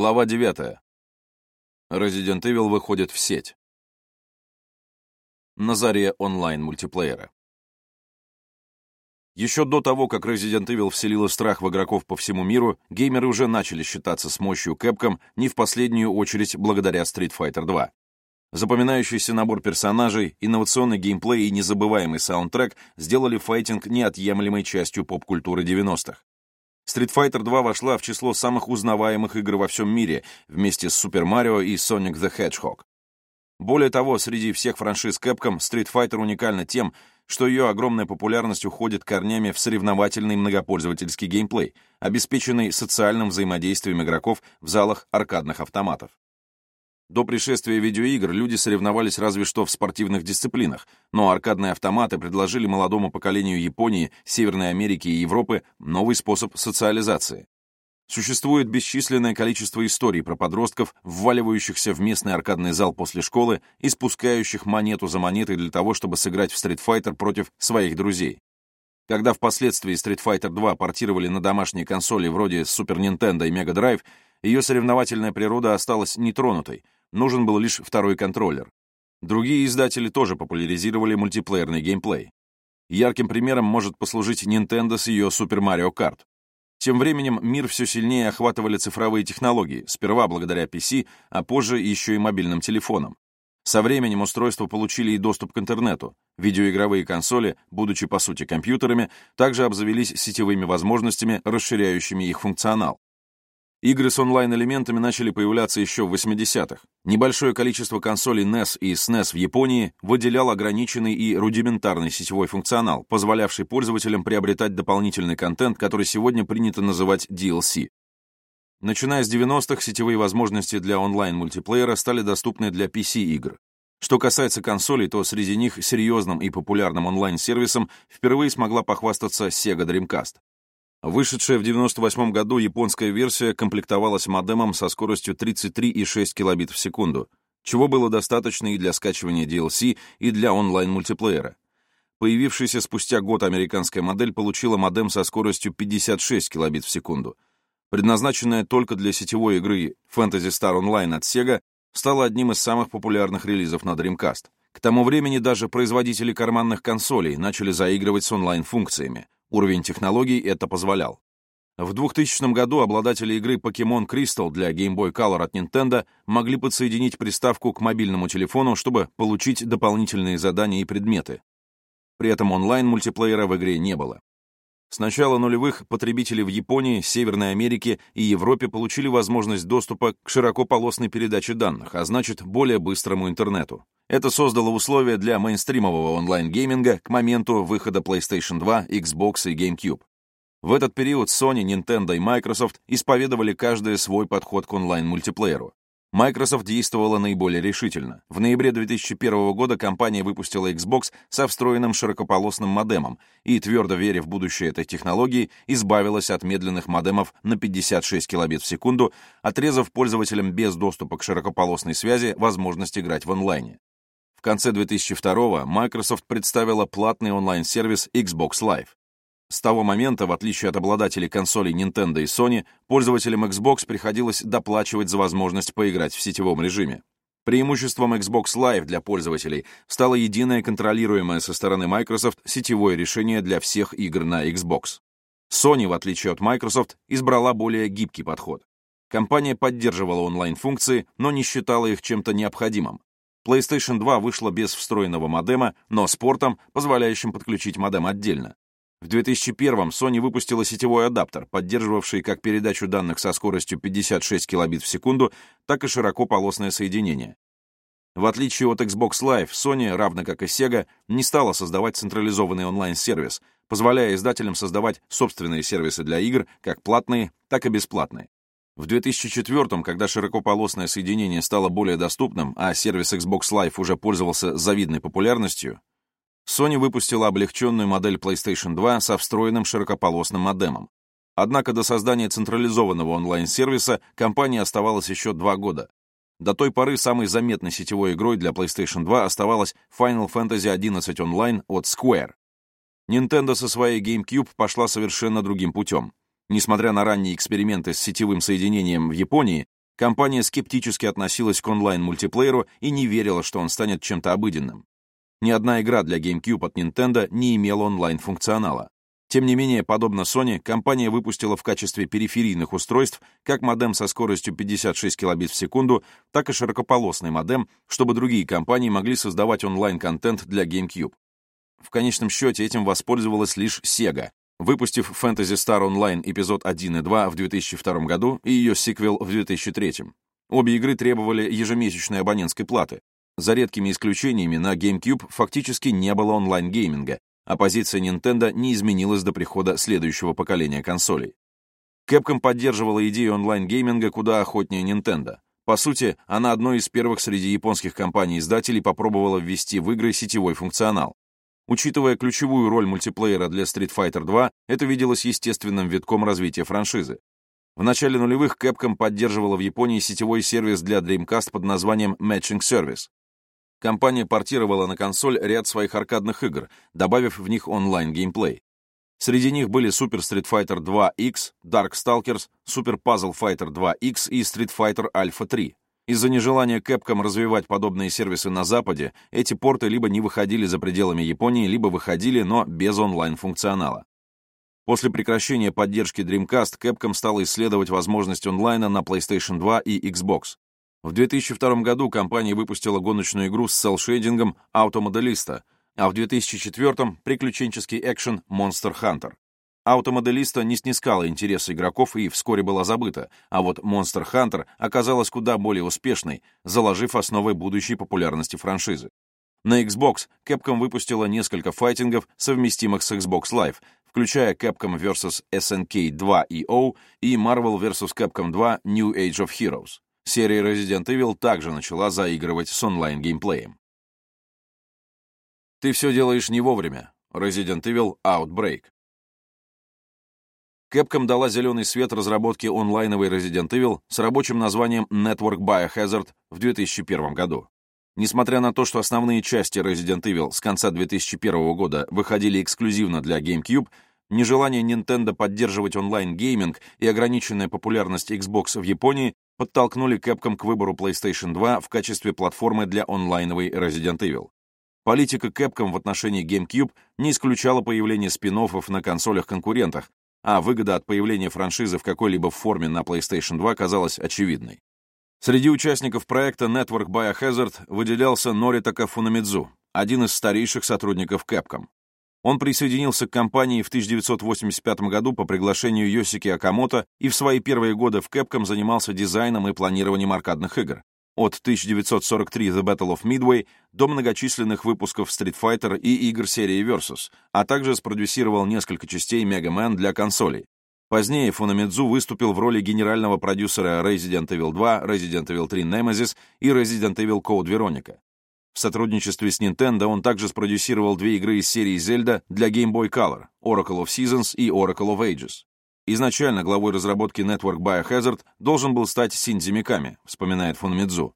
Глава 9. Resident Evil выходит в сеть. На заре онлайн-мультиплеера. Еще до того, как Resident Evil вселила страх в игроков по всему миру, геймеры уже начали считаться с мощью Capcom не в последнюю очередь благодаря Street Fighter 2. Запоминающийся набор персонажей, инновационный геймплей и незабываемый саундтрек сделали файтинг неотъемлемой частью поп-культуры 90-х. Street Fighter 2 вошла в число самых узнаваемых игр во всем мире вместе с Super Mario и Sonic the Hedgehog. Более того, среди всех франшиз Capcom Street Fighter уникальна тем, что ее огромная популярность уходит корнями в соревновательный многопользовательский геймплей, обеспеченный социальным взаимодействием игроков в залах аркадных автоматов. До пришествия видеоигр люди соревновались разве что в спортивных дисциплинах, но аркадные автоматы предложили молодому поколению Японии, Северной Америки и Европы новый способ социализации. Существует бесчисленное количество историй про подростков, вваливающихся в местный аркадный зал после школы и спускающих монету за монетой для того, чтобы сыграть в Street Fighter против своих друзей. Когда впоследствии Street Fighter 2 портировали на домашние консоли вроде Super Nintendo и Mega Drive, ее соревновательная природа осталась нетронутой, нужен был лишь второй контроллер. Другие издатели тоже популяризировали мультиплеерный геймплей. Ярким примером может послужить Nintendo с ее Super Mario Kart. Тем временем мир все сильнее охватывали цифровые технологии, сперва благодаря PC, а позже еще и мобильным телефонам. Со временем устройства получили и доступ к интернету. Видеоигровые консоли, будучи по сути компьютерами, также обзавелись сетевыми возможностями, расширяющими их функционал. Игры с онлайн-элементами начали появляться еще в 80-х. Небольшое количество консолей NES и SNES в Японии выделял ограниченный и рудиментарный сетевой функционал, позволявший пользователям приобретать дополнительный контент, который сегодня принято называть DLC. Начиная с 90-х, сетевые возможности для онлайн-мультиплеера стали доступны для PC-игр. Что касается консолей, то среди них серьезным и популярным онлайн-сервисом впервые смогла похвастаться Sega Dreamcast. Вышедшая в 1998 году японская версия комплектовалась модемом со скоростью 33,6 кбит в секунду, чего было достаточно и для скачивания DLC, и для онлайн-мультиплеера. Появившаяся спустя год американская модель получила модем со скоростью 56 кбит в секунду. Предназначенная только для сетевой игры Fantasy Star Online от Sega, стала одним из самых популярных релизов на Dreamcast. К тому времени даже производители карманных консолей начали заигрывать с онлайн-функциями. Уровень технологий это позволял. В 2000 году обладатели игры Pokemon Crystal для Game Boy Color от Nintendo могли подсоединить приставку к мобильному телефону, чтобы получить дополнительные задания и предметы. При этом онлайн-мультиплеера в игре не было. С начала нулевых потребители в Японии, Северной Америке и Европе получили возможность доступа к широкополосной передаче данных, а значит, более быстрому интернету. Это создало условия для мейнстримового онлайн-гейминга к моменту выхода PlayStation 2, Xbox и GameCube. В этот период Sony, Nintendo и Microsoft исповедовали каждый свой подход к онлайн-мультиплееру. Microsoft действовала наиболее решительно. В ноябре 2001 года компания выпустила Xbox со встроенным широкополосным модемом и, твердо веря в будущее этой технологии, избавилась от медленных модемов на 56 кбит в секунду, отрезав пользователям без доступа к широкополосной связи возможность играть в онлайне. В конце 2002 Microsoft представила платный онлайн-сервис Xbox Live. С того момента, в отличие от обладателей консолей Nintendo и Sony, пользователям Xbox приходилось доплачивать за возможность поиграть в сетевом режиме. Преимуществом Xbox Live для пользователей стало единое контролируемое со стороны Microsoft сетевое решение для всех игр на Xbox. Sony, в отличие от Microsoft, избрала более гибкий подход. Компания поддерживала онлайн-функции, но не считала их чем-то необходимым. PlayStation 2 вышла без встроенного модема, но с портом, позволяющим подключить модем отдельно. В 2001 Sony выпустила сетевой адаптер, поддерживавший как передачу данных со скоростью 56 кбит в секунду, так и широкополосное соединение. В отличие от Xbox Live, Sony, равно как и Sega, не стала создавать централизованный онлайн-сервис, позволяя издателям создавать собственные сервисы для игр, как платные, так и бесплатные. В 2004 когда широкополосное соединение стало более доступным, а сервис Xbox Live уже пользовался завидной популярностью, Sony выпустила облегченную модель PlayStation 2 со встроенным широкополосным модемом. Однако до создания централизованного онлайн-сервиса компании оставалось еще два года. До той поры самой заметной сетевой игрой для PlayStation 2 оставалась Final Fantasy XI Online от Square. Nintendo со своей GameCube пошла совершенно другим путем. Несмотря на ранние эксперименты с сетевым соединением в Японии, компания скептически относилась к онлайн-мультиплееру и не верила, что он станет чем-то обыденным. Ни одна игра для GameCube от Nintendo не имела онлайн-функционала. Тем не менее, подобно Sony, компания выпустила в качестве периферийных устройств как модем со скоростью 56 кбит в секунду, так и широкополосный модем, чтобы другие компании могли создавать онлайн-контент для GameCube. В конечном счете этим воспользовалась лишь Sega, выпустив Fantasy Star Online эпизод 1 и 2 в 2002 году и ее сиквел в 2003. Обе игры требовали ежемесячной абонентской платы. За редкими исключениями на GameCube фактически не было онлайн-гейминга, а позиция Nintendo не изменилась до прихода следующего поколения консолей. Capcom поддерживала идею онлайн-гейминга куда охотнее Nintendo. По сути, она одной из первых среди японских компаний-издателей попробовала ввести в игры сетевой функционал. Учитывая ключевую роль мультиплеера для Street Fighter 2, это виделось естественным витком развития франшизы. В начале нулевых Capcom поддерживала в Японии сетевой сервис для Dreamcast под названием Matching Service. Компания портировала на консоль ряд своих аркадных игр, добавив в них онлайн-геймплей. Среди них были Super Street Fighter 2X, Dark Stalkers, Super Puzzle Fighter 2X и Street Fighter Alpha 3. Из-за нежелания Capcom развивать подобные сервисы на Западе, эти порты либо не выходили за пределами Японии, либо выходили, но без онлайн-функционала. После прекращения поддержки Dreamcast, Capcom стала исследовать возможность онлайна на PlayStation 2 и Xbox. В 2002 году компания выпустила гоночную игру с селшейдингом «Автомоделиста», а в 2004 — приключенческий экшен «Monster Hunter». Автомоделиста не снискала интереса игроков и вскоре была забыта, а вот Monster Hunter оказалась куда более успешной, заложив основы будущей популярности франшизы. На Xbox Capcom выпустила несколько файтингов, совместимых с Xbox Live, включая Capcom vs. SNK 2 EO и Marvel vs. Capcom 2 New Age of Heroes. Серия Resident Evil также начала заигрывать с онлайн-геймплеем. Ты все делаешь не вовремя. Resident Evil Outbreak. Capcom дала зеленый свет разработке онлайновой Resident Evil с рабочим названием Network Biohazard в 2001 году. Несмотря на то, что основные части Resident Evil с конца 2001 года выходили эксклюзивно для GameCube, нежелание Nintendo поддерживать онлайн-гейминг и ограниченная популярность Xbox в Японии подтолкнули Capcom к выбору PlayStation 2 в качестве платформы для онлайновой Resident Evil. Политика Capcom в отношении GameCube не исключала появление спин на консолях-конкурентах, а выгода от появления франшизы в какой-либо форме на PlayStation 2 казалась очевидной. Среди участников проекта Network Biohazard выделялся Норитака Фунамидзу, один из старейших сотрудников Capcom. Он присоединился к компании в 1985 году по приглашению Йосики Акамото и в свои первые годы в Capcom занимался дизайном и планированием аркадных игр. От 1943 The Battle of Midway до многочисленных выпусков Street Fighter и игр серии Versus, а также спродюсировал несколько частей Mega Man для консолей. Позднее Фунамидзу выступил в роли генерального продюсера Resident Evil 2, Resident Evil 3 Nemesis и Resident Evil Code Veronica. В сотрудничестве с Nintendo он также спродюсировал две игры из серии Zelda для Game Boy Color — Oracle of Seasons и Oracle of Ages. Изначально главой разработки Network Biohazard должен был стать Синдзи Миками, вспоминает Фунмидзу.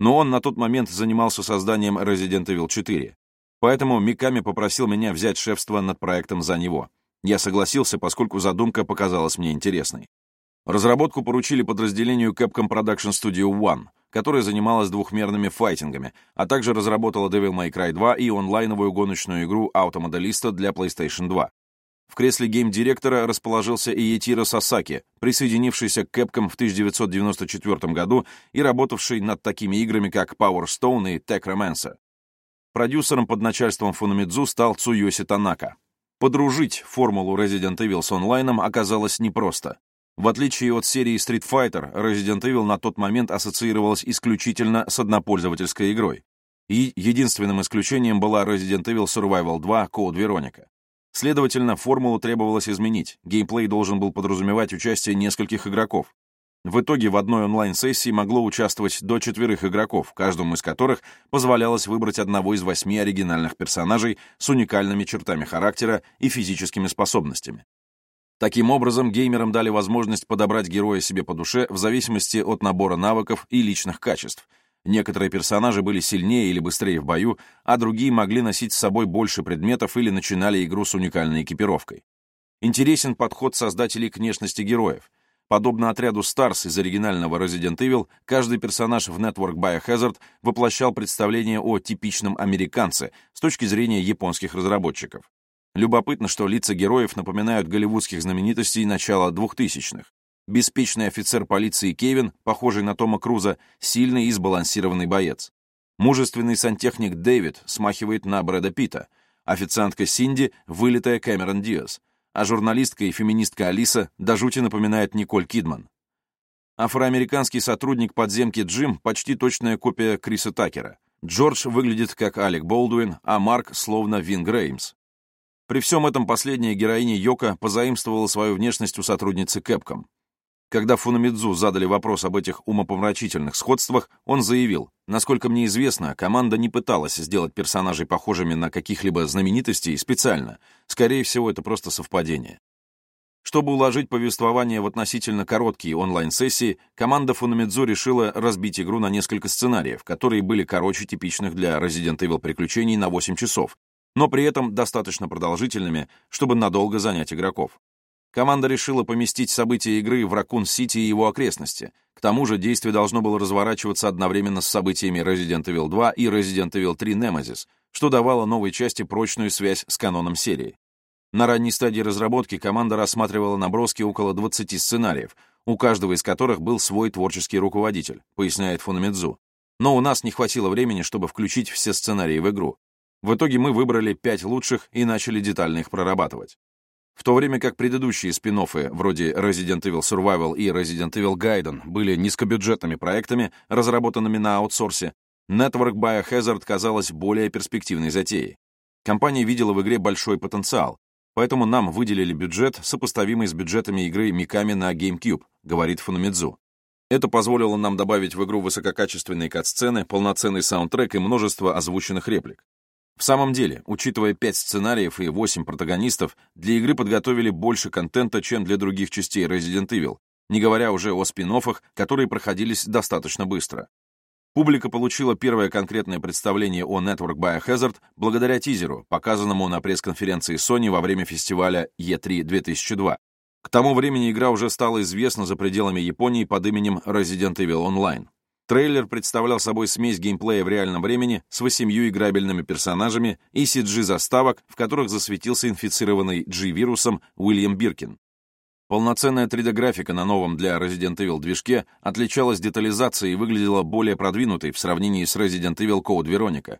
Но он на тот момент занимался созданием Resident Evil 4. Поэтому Миками попросил меня взять шефство над проектом за него. Я согласился, поскольку задумка показалась мне интересной. Разработку поручили подразделению Capcom Production Studio One, которая занималась двухмерными файтингами, а также разработала Devil May Cry 2 и онлайновую гоночную игру Автомоделиста для PlayStation 2. В кресле гейм-директора расположился Иетиро Сасаки, присоединившийся к Capcom в 1994 году и работавший над такими играми, как Power Stone и Techromancer. Продюсером под начальством Фунамидзу стал Цуёси Танака. Подружить формулу Resident Evil с онлайном оказалось непросто. В отличие от серии Street Fighter, Resident Evil на тот момент ассоциировалась исключительно с однопользовательской игрой. И единственным исключением была Resident Evil Survival 2 Code Veronica. Следовательно, формулу требовалось изменить. Геймплей должен был подразумевать участие нескольких игроков. В итоге в одной онлайн-сессии могло участвовать до четверых игроков, каждому из которых позволялось выбрать одного из восьми оригинальных персонажей с уникальными чертами характера и физическими способностями. Таким образом, геймерам дали возможность подобрать героя себе по душе в зависимости от набора навыков и личных качеств, Некоторые персонажи были сильнее или быстрее в бою, а другие могли носить с собой больше предметов или начинали игру с уникальной экипировкой. Интересен подход создателей к внешности героев. Подобно отряду Stars из оригинального Resident Evil, каждый персонаж в Network Biohazard воплощал представление о типичном американце с точки зрения японских разработчиков. Любопытно, что лица героев напоминают голливудских знаменитостей начала 2000-х. Беспечный офицер полиции Кевин, похожий на Тома Круза, сильный и сбалансированный боец. Мужественный сантехник Дэвид смахивает на Брэда Питта. Официантка Синди — вылитая Кэмерон Диас а журналистка и феминистка Алиса до жути напоминает Николь Кидман. Афроамериканский сотрудник подземки Джим — почти точная копия Криса Такера. Джордж выглядит как Алек Болдуин, а Марк — словно Вин Греймс. При всем этом последняя героиня Йока позаимствовала свою внешность у сотрудницы Кэпком. Когда Фунамидзу задали вопрос об этих умопомрачительных сходствах, он заявил, насколько мне известно, команда не пыталась сделать персонажей похожими на каких-либо знаменитостей специально. Скорее всего, это просто совпадение. Чтобы уложить повествование в относительно короткие онлайн-сессии, команда Фунамидзу решила разбить игру на несколько сценариев, которые были короче типичных для Resident Evil приключений на 8 часов, но при этом достаточно продолжительными, чтобы надолго занять игроков. Команда решила поместить события игры в Ракун-Сити и его окрестности. К тому же действие должно было разворачиваться одновременно с событиями Resident Evil 2 и Resident Evil 3 Nemesis, что давало новой части прочную связь с каноном серии. На ранней стадии разработки команда рассматривала наброски около 20 сценариев, у каждого из которых был свой творческий руководитель, поясняет Фунамидзу. Но у нас не хватило времени, чтобы включить все сценарии в игру. В итоге мы выбрали пять лучших и начали детально их прорабатывать. В то время как предыдущие спин вроде Resident Evil Survival и Resident Evil Gaiden, были низкобюджетными проектами, разработанными на аутсорсе, Network Biohazard казалась более перспективной затеей. Компания видела в игре большой потенциал, поэтому нам выделили бюджет, сопоставимый с бюджетами игры Mikami на GameCube, говорит Фунамидзу. Это позволило нам добавить в игру высококачественные кат-сцены, полноценный саундтрек и множество озвученных реплик. В самом деле, учитывая пять сценариев и восемь протагонистов, для игры подготовили больше контента, чем для других частей Resident Evil, не говоря уже о спин которые проходились достаточно быстро. Публика получила первое конкретное представление о Network Biohazard благодаря тизеру, показанному на пресс-конференции Sony во время фестиваля E3 2002. К тому времени игра уже стала известна за пределами Японии под именем Resident Evil Online. Трейлер представлял собой смесь геймплея в реальном времени с восемью играбельными персонажами и CG-заставок, в которых засветился инфицированный G-вирусом Уильям Биркин. Полноценная 3D-графика на новом для Resident Evil движке отличалась детализацией и выглядела более продвинутой в сравнении с Resident Evil Code Veronica.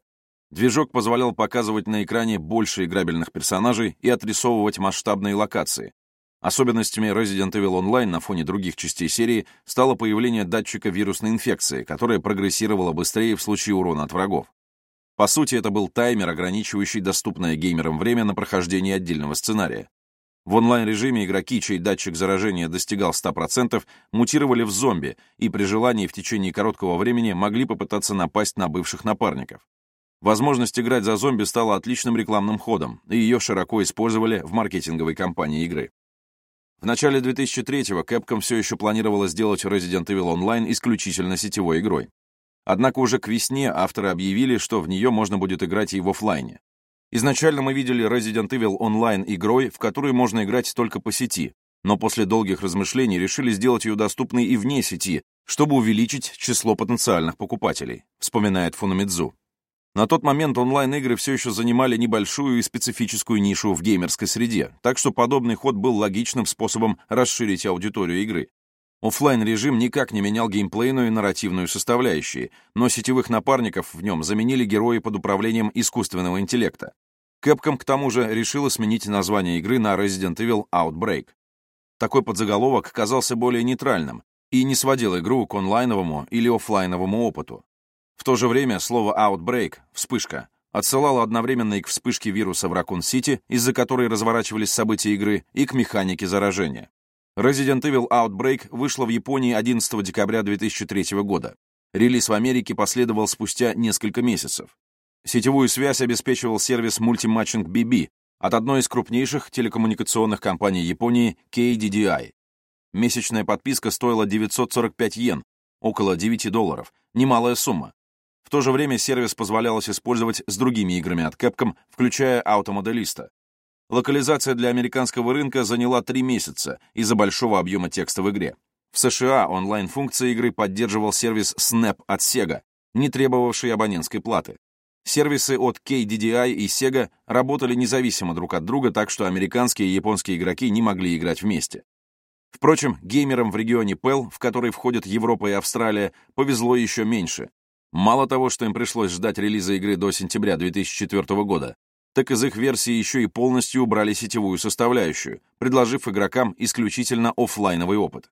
Движок позволял показывать на экране больше играбельных персонажей и отрисовывать масштабные локации, Особенностями Resident Evil Online на фоне других частей серии стало появление датчика вирусной инфекции, которая прогрессировала быстрее в случае урона от врагов. По сути, это был таймер, ограничивающий доступное геймерам время на прохождение отдельного сценария. В онлайн-режиме игроки, чей датчик заражения достигал 100%, мутировали в зомби и при желании в течение короткого времени могли попытаться напасть на бывших напарников. Возможность играть за зомби стала отличным рекламным ходом, и ее широко использовали в маркетинговой кампании игры. В начале 2003-го Capcom все еще планировала сделать Resident Evil Online исключительно сетевой игрой. Однако уже к весне авторы объявили, что в нее можно будет играть и в офлайне. Изначально мы видели Resident Evil Online игрой, в которую можно играть только по сети, но после долгих размышлений решили сделать ее доступной и вне сети, чтобы увеличить число потенциальных покупателей, вспоминает Фунамидзу. На тот момент онлайн-игры все еще занимали небольшую и специфическую нишу в геймерской среде, так что подобный ход был логичным способом расширить аудиторию игры. оффлайн режим никак не менял геймплейную и нарративную составляющие, но сетевых напарников в нем заменили герои под управлением искусственного интеллекта. Capcom к тому же решила сменить название игры на Resident Evil Outbreak. Такой подзаголовок казался более нейтральным и не сводил игру к онлайновому или офлайновому опыту. В то же время слово «outbreak» — «вспышка» отсылало одновременно и к вспышке вируса в Ракун-Сити, из-за которой разворачивались события игры, и к механике заражения. Resident Evil Outbreak вышла в Японии 11 декабря 2003 года. Релиз в Америке последовал спустя несколько месяцев. Сетевую связь обеспечивал сервис Multimatching BB от одной из крупнейших телекоммуникационных компаний Японии KDDI. Месячная подписка стоила 945 йен, около 9 долларов, немалая сумма. То же время сервис позволялось использовать с другими играми от Capcom, включая Автомоделиста. Локализация для американского рынка заняла три месяца из-за большого объема текста в игре. В США онлайн-функция игры поддерживал сервис Snap от Sega, не требовавший абонентской платы. Сервисы от KDDI и Sega работали независимо друг от друга, так что американские и японские игроки не могли играть вместе. Впрочем, геймерам в регионе PEL, в который входят Европа и Австралия, повезло еще меньше. Мало того, что им пришлось ждать релиза игры до сентября 2004 года, так из их версии еще и полностью убрали сетевую составляющую, предложив игрокам исключительно офлайновый опыт.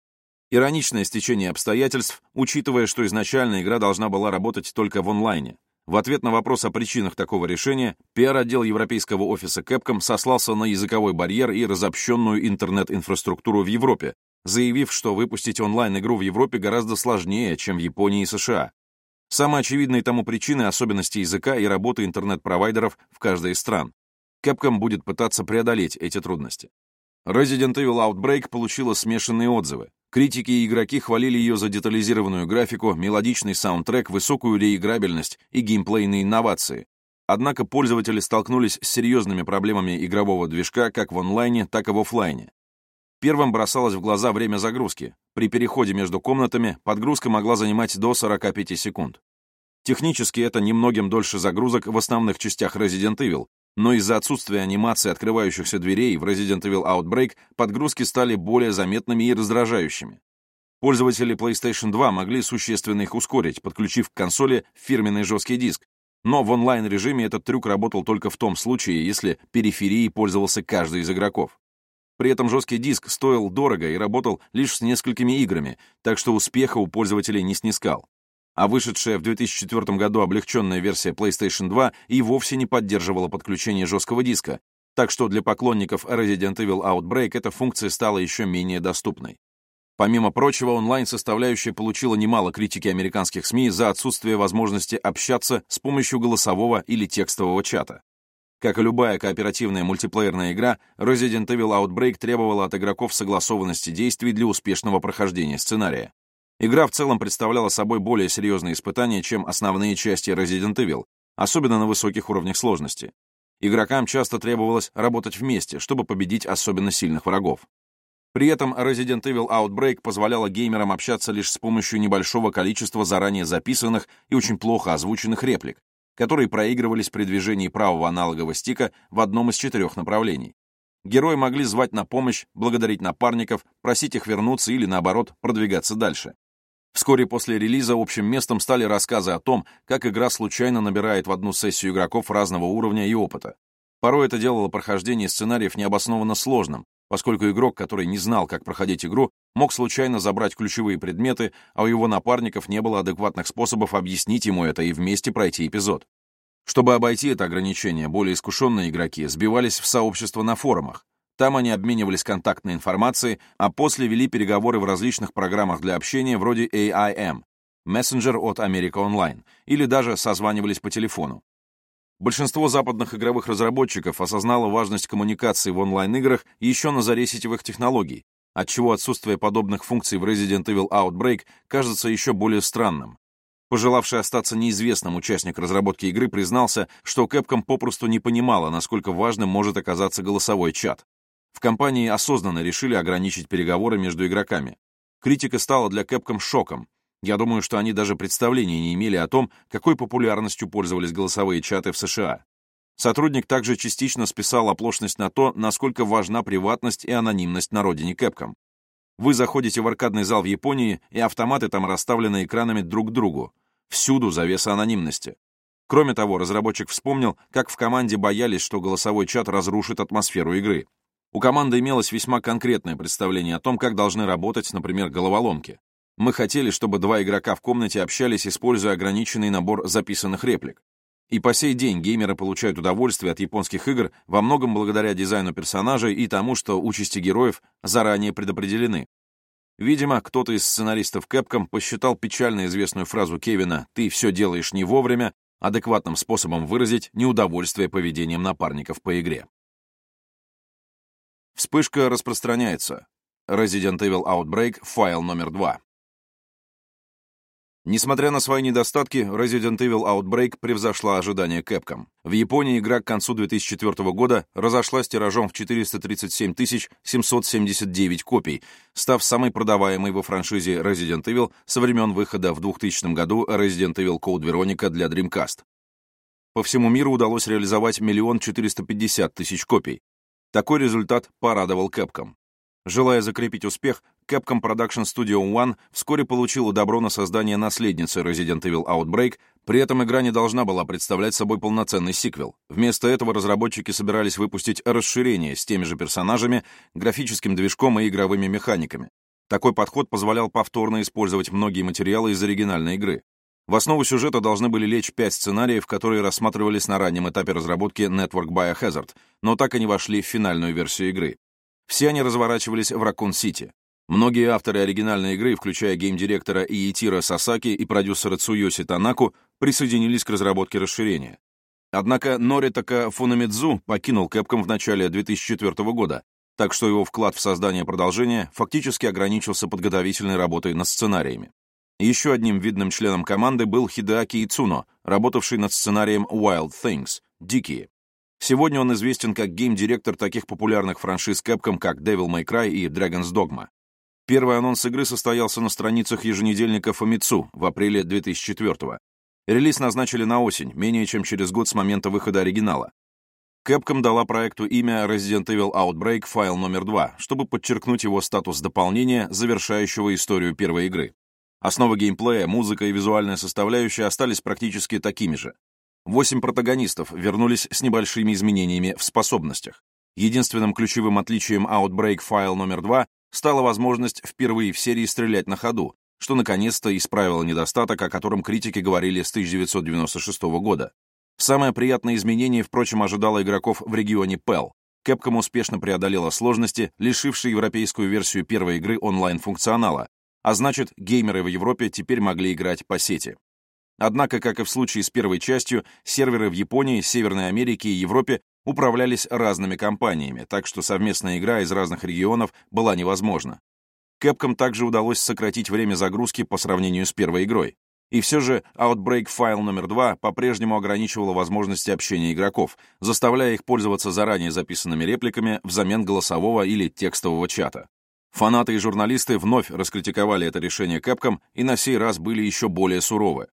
Ироничное стечение обстоятельств, учитывая, что изначально игра должна была работать только в онлайне. В ответ на вопрос о причинах такого решения, пиар-отдел европейского офиса Capcom сослался на языковой барьер и разобщенную интернет-инфраструктуру в Европе, заявив, что выпустить онлайн-игру в Европе гораздо сложнее, чем в Японии и США. Самой очевидной тому причиной особенности языка и работы интернет-провайдеров в каждой из стран. Capcom будет пытаться преодолеть эти трудности. Resident Evil Outbreak получила смешанные отзывы. Критики и игроки хвалили ее за детализированную графику, мелодичный саундтрек, высокую реиграбельность и геймплейные инновации. Однако пользователи столкнулись с серьезными проблемами игрового движка как в онлайне, так и в офлайне. Первым бросалось в глаза время загрузки. При переходе между комнатами подгрузка могла занимать до 45 секунд. Технически это немногим дольше загрузок в основных частях Resident Evil, но из-за отсутствия анимации открывающихся дверей в Resident Evil Outbreak подгрузки стали более заметными и раздражающими. Пользователи PlayStation 2 могли существенно их ускорить, подключив к консоли фирменный жесткий диск, но в онлайн-режиме этот трюк работал только в том случае, если периферией пользовался каждый из игроков. При этом жесткий диск стоил дорого и работал лишь с несколькими играми, так что успеха у пользователей не снискал а вышедшая в 2004 году облегченная версия PlayStation 2 и вовсе не поддерживала подключение жесткого диска, так что для поклонников Resident Evil Outbreak эта функция стала еще менее доступной. Помимо прочего, онлайн-составляющая получила немало критики американских СМИ за отсутствие возможности общаться с помощью голосового или текстового чата. Как и любая кооперативная мультиплеерная игра, Resident Evil Outbreak требовала от игроков согласованности действий для успешного прохождения сценария. Игра в целом представляла собой более серьезные испытания, чем основные части Resident Evil, особенно на высоких уровнях сложности. Игрокам часто требовалось работать вместе, чтобы победить особенно сильных врагов. При этом Resident Evil Outbreak позволяла геймерам общаться лишь с помощью небольшого количества заранее записанных и очень плохо озвученных реплик, которые проигрывались при движении правого аналогового стика в одном из четырех направлений. Герои могли звать на помощь, благодарить напарников, просить их вернуться или, наоборот, продвигаться дальше. Вскоре после релиза общим местом стали рассказы о том, как игра случайно набирает в одну сессию игроков разного уровня и опыта. Порой это делало прохождение сценариев необоснованно сложным, поскольку игрок, который не знал, как проходить игру, мог случайно забрать ключевые предметы, а у его напарников не было адекватных способов объяснить ему это и вместе пройти эпизод. Чтобы обойти это ограничение, более искушенные игроки сбивались в сообщество на форумах, там они обменивались контактной информацией, а после вели переговоры в различных программах для общения вроде AIM, Messenger от America Online, или даже созванивались по телефону. Большинство западных игровых разработчиков осознало важность коммуникации в онлайн-играх еще на заре сетевых технологий, отчего отсутствие подобных функций в Resident Evil Outbreak кажется еще более странным. Пожелавший остаться неизвестным участник разработки игры признался, что Capcom попросту не понимала, насколько важным может оказаться голосовой чат. В компании осознанно решили ограничить переговоры между игроками. Критика стала для Capcom шоком. Я думаю, что они даже представления не имели о том, какой популярностью пользовались голосовые чаты в США. Сотрудник также частично списал оплошность на то, насколько важна приватность и анонимность на родине Capcom. Вы заходите в аркадный зал в Японии, и автоматы там расставлены экранами друг к другу. Всюду завеса анонимности. Кроме того, разработчик вспомнил, как в команде боялись, что голосовой чат разрушит атмосферу игры. У команды имелось весьма конкретное представление о том, как должны работать, например, головоломки. Мы хотели, чтобы два игрока в комнате общались, используя ограниченный набор записанных реплик. И по сей день геймеры получают удовольствие от японских игр во многом благодаря дизайну персонажей и тому, что участи героев заранее предопределены. Видимо, кто-то из сценаристов Capcom посчитал печально известную фразу Кевина «ты все делаешь не вовремя» адекватным способом выразить неудовольствие поведением напарников по игре. Вспышка распространяется. Resident Evil Outbreak, файл номер 2. Несмотря на свои недостатки, Resident Evil Outbreak превзошла ожидания Capcom. В Японии игра к концу 2004 года разошлась тиражом в 437 779 копий, став самой продаваемой во франшизе Resident Evil со времен выхода в 2000 году Resident Evil Code Veronica для Dreamcast. По всему миру удалось реализовать миллион 450 тысяч копий. Такой результат порадовал Capcom. Желая закрепить успех, Capcom Production Studio One вскоре получила добро на создание наследницы Resident Evil Outbreak, при этом игра не должна была представлять собой полноценный сиквел. Вместо этого разработчики собирались выпустить расширение с теми же персонажами, графическим движком и игровыми механиками. Такой подход позволял повторно использовать многие материалы из оригинальной игры. В основу сюжета должны были лечь пять сценариев, которые рассматривались на раннем этапе разработки Network Biohazard, но так и не вошли в финальную версию игры. Все они разворачивались в Ракун-Сити. Многие авторы оригинальной игры, включая гейм-директора Иетира Сасаки и продюсера Цуёси Танаку, присоединились к разработке расширения. Однако Норитака Фунамидзу покинул Capcom в начале 2004 года, так что его вклад в создание продолжения фактически ограничился подготовительной работой над сценариями. Еще одним видным членом команды был Хидеаки Ицуно, работавший над сценарием Wild Things — «Дикие». Сегодня он известен как гейм-директор таких популярных франшиз Capcom, как Devil May Cry и Dragon's Dogma. Первый анонс игры состоялся на страницах еженедельника Famitsu в апреле 2004 -го. Релиз назначили на осень, менее чем через год с момента выхода оригинала. Capcom дала проекту имя Resident Evil Outbreak файл номер 2, чтобы подчеркнуть его статус дополнения, завершающего историю первой игры. Основа геймплея, музыка и визуальная составляющая остались практически такими же. Восемь протагонистов вернулись с небольшими изменениями в способностях. Единственным ключевым отличием Outbreak File номер 2 стала возможность впервые в серии стрелять на ходу, что наконец-то исправило недостаток, о котором критики говорили с 1996 года. Самое приятное изменение, впрочем, ожидало игроков в регионе Pell. Capcom успешно преодолела сложности, лишившие европейскую версию первой игры онлайн-функционала, а значит, геймеры в Европе теперь могли играть по сети. Однако, как и в случае с первой частью, серверы в Японии, Северной Америке и Европе управлялись разными компаниями, так что совместная игра из разных регионов была невозможна. Capcom также удалось сократить время загрузки по сравнению с первой игрой. И все же Outbreak File номер 2 по-прежнему ограничивала возможности общения игроков, заставляя их пользоваться заранее записанными репликами взамен голосового или текстового чата. Фанаты и журналисты вновь раскритиковали это решение Capcom и на сей раз были еще более суровы.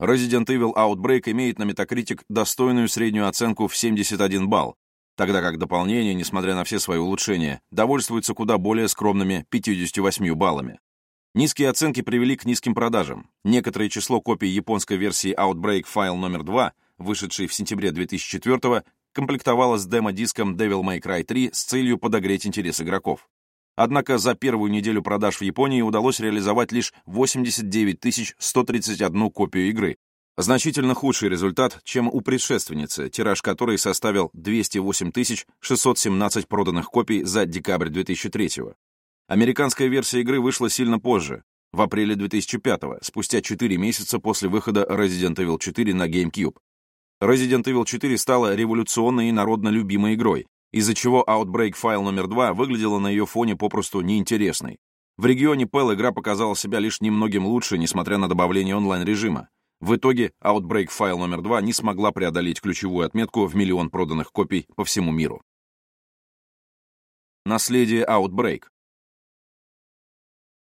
Resident Evil Outbreak имеет на Metacritic достойную среднюю оценку в 71 балл, тогда как дополнение, несмотря на все свои улучшения, довольствуется куда более скромными 58 баллами. Низкие оценки привели к низким продажам. Некоторое число копий японской версии Outbreak File номер 2, вышедшей в сентябре 2004 комплектовалось с демо-диском Devil May Cry 3 с целью подогреть интерес игроков. Однако за первую неделю продаж в Японии удалось реализовать лишь 89 131 копию игры. Значительно худший результат, чем у предшественницы, тираж которой составил 208 617 проданных копий за декабрь 2003 -го. Американская версия игры вышла сильно позже, в апреле 2005 спустя 4 месяца после выхода Resident Evil 4 на GameCube. Resident Evil 4 стала революционной и народно любимой игрой, из-за чего Outbreak файл номер 2 выглядела на ее фоне попросту неинтересной. В регионе Pell игра показала себя лишь немногим лучше, несмотря на добавление онлайн-режима. В итоге Outbreak файл номер 2 не смогла преодолеть ключевую отметку в миллион проданных копий по всему миру. Наследие Outbreak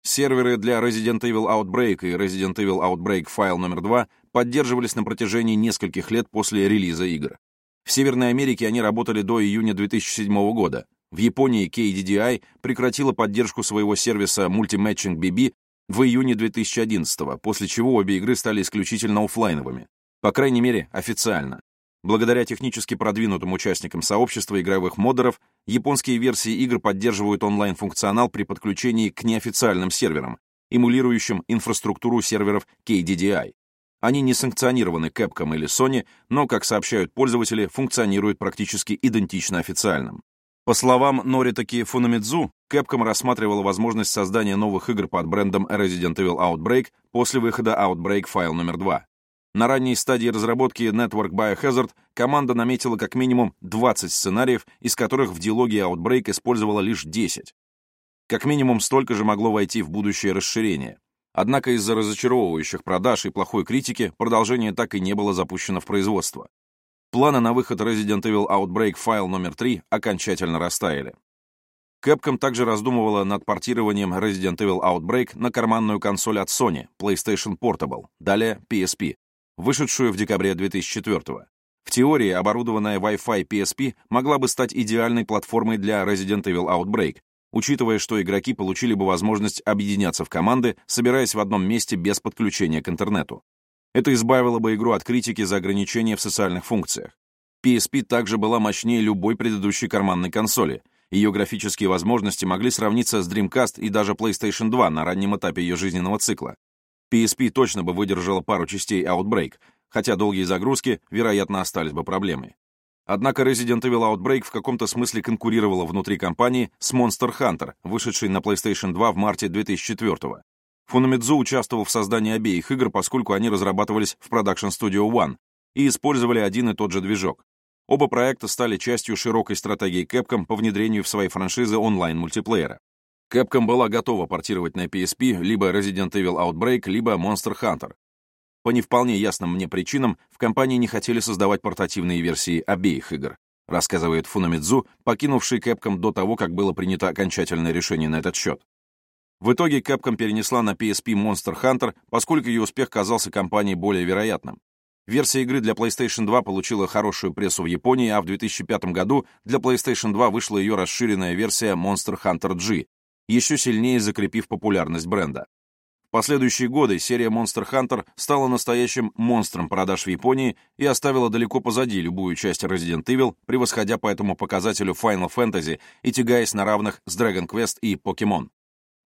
Серверы для Resident Evil Outbreak и Resident Evil Outbreak файл номер 2 поддерживались на протяжении нескольких лет после релиза игр. В Северной Америке они работали до июня 2007 года. В Японии KDDI прекратила поддержку своего сервиса Multimatching BB в июне 2011 после чего обе игры стали исключительно офлайновыми. По крайней мере, официально. Благодаря технически продвинутым участникам сообщества игровых модеров, японские версии игр поддерживают онлайн-функционал при подключении к неофициальным серверам, эмулирующим инфраструктуру серверов KDDI. Они не санкционированы Capcom или Sony, но, как сообщают пользователи, функционируют практически идентично официальным. По словам Норитаки Фунамидзу, Capcom рассматривала возможность создания новых игр под брендом Resident Evil Outbreak после выхода Outbreak File номер 2. На ранней стадии разработки Network Biohazard команда наметила как минимум 20 сценариев, из которых в диалоге Outbreak использовала лишь 10. Как минимум столько же могло войти в будущее расширение. Однако из-за разочаровывающих продаж и плохой критики продолжение так и не было запущено в производство. Планы на выход Resident Evil Outbreak файл номер 3 окончательно растаяли. Capcom также раздумывала над портированием Resident Evil Outbreak на карманную консоль от Sony, PlayStation Portable, далее PSP, вышедшую в декабре 2004 -го. В теории, оборудованная Wi-Fi PSP могла бы стать идеальной платформой для Resident Evil Outbreak, учитывая, что игроки получили бы возможность объединяться в команды, собираясь в одном месте без подключения к интернету. Это избавило бы игру от критики за ограничения в социальных функциях. PSP также была мощнее любой предыдущей карманной консоли. Ее графические возможности могли сравниться с Dreamcast и даже PlayStation 2 на раннем этапе ее жизненного цикла. PSP точно бы выдержала пару частей Outbreak, хотя долгие загрузки, вероятно, остались бы проблемой. Однако Resident Evil Outbreak в каком-то смысле конкурировала внутри компании с Monster Hunter, вышедшей на PlayStation 2 в марте 2004 -го. Фунамидзу участвовал в создании обеих игр, поскольку они разрабатывались в Production Studio One и использовали один и тот же движок. Оба проекта стали частью широкой стратегии Capcom по внедрению в свои франшизы онлайн-мультиплеера. Capcom была готова портировать на PSP либо Resident Evil Outbreak, либо Monster Hunter, по не вполне ясным мне причинам в компании не хотели создавать портативные версии обеих игр, рассказывает Фунамидзу, покинувший Capcom до того, как было принято окончательное решение на этот счет. В итоге Capcom перенесла на PSP Monster Hunter, поскольку ее успех казался компании более вероятным. Версия игры для PlayStation 2 получила хорошую прессу в Японии, а в 2005 году для PlayStation 2 вышла ее расширенная версия Monster Hunter G, еще сильнее закрепив популярность бренда последующие годы серия Monster Hunter стала настоящим монстром продаж в Японии и оставила далеко позади любую часть Resident Evil, превосходя по этому показателю Final Fantasy и тягаясь на равных с Dragon Quest и Pokemon.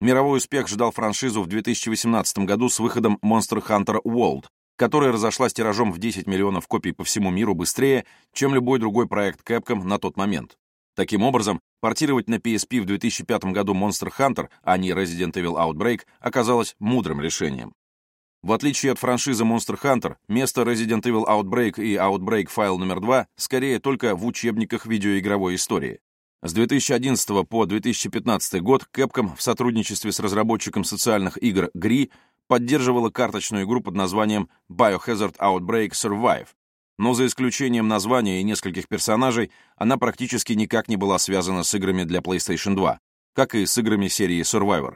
Мировой успех ждал франшизу в 2018 году с выходом Monster Hunter World, которая разошлась тиражом в 10 миллионов копий по всему миру быстрее, чем любой другой проект Capcom на тот момент. Таким образом, портировать на PSP в 2005 году Monster Hunter, а не Resident Evil Outbreak, оказалось мудрым решением. В отличие от франшизы Monster Hunter, место Resident Evil Outbreak и Outbreak File номер 2 скорее только в учебниках видеоигровой истории. С 2011 по 2015 год Capcom в сотрудничестве с разработчиком социальных игр GRI поддерживала карточную игру под названием Biohazard Outbreak Survive, но за исключением названия и нескольких персонажей, она практически никак не была связана с играми для PlayStation 2, как и с играми серии Survivor.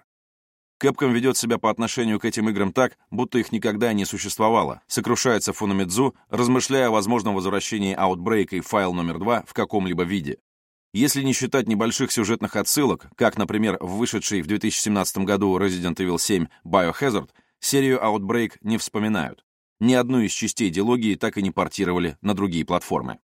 Capcom ведет себя по отношению к этим играм так, будто их никогда не существовало, сокрушается Фунамидзу, размышляя о возможном возвращении Outbreak и файл номер 2 в каком-либо виде. Если не считать небольших сюжетных отсылок, как, например, в вышедшей в 2017 году Resident Evil 7 Biohazard, серию Outbreak не вспоминают ни одну из частей дилогии так и не портировали на другие платформы.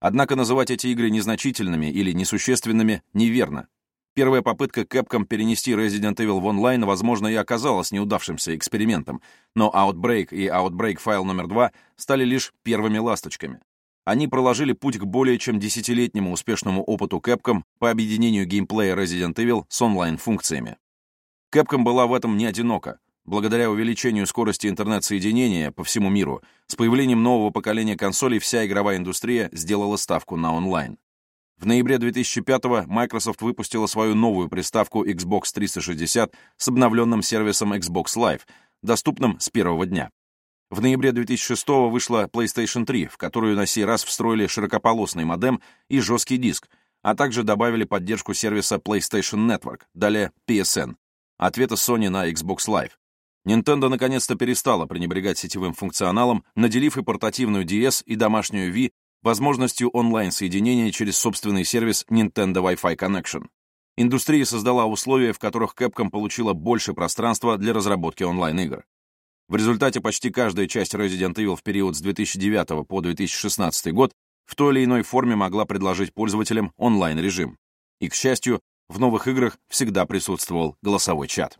Однако называть эти игры незначительными или несущественными неверно. Первая попытка Capcom перенести Resident Evil в онлайн, возможно, и оказалась неудавшимся экспериментом, но Outbreak и Outbreak File номер 2 стали лишь первыми ласточками. Они проложили путь к более чем десятилетнему успешному опыту Capcom по объединению геймплея Resident Evil с онлайн-функциями. Capcom была в этом не одинока. Благодаря увеличению скорости интернет-соединения по всему миру, с появлением нового поколения консолей вся игровая индустрия сделала ставку на онлайн. В ноябре 2005 Microsoft выпустила свою новую приставку Xbox 360 с обновленным сервисом Xbox Live, доступным с первого дня. В ноябре 2006 вышла PlayStation 3, в которую на сей раз встроили широкополосный модем и жесткий диск, а также добавили поддержку сервиса PlayStation Network, далее PSN, ответа Sony на Xbox Live. Nintendo наконец-то перестала пренебрегать сетевым функционалом, наделив и портативную DS, и домашнюю Wii возможностью онлайн-соединения через собственный сервис Nintendo Wi-Fi Connection. Индустрия создала условия, в которых Capcom получила больше пространства для разработки онлайн-игр. В результате почти каждая часть Resident Evil в период с 2009 по 2016 год в той или иной форме могла предложить пользователям онлайн-режим. И, к счастью, в новых играх всегда присутствовал голосовой чат.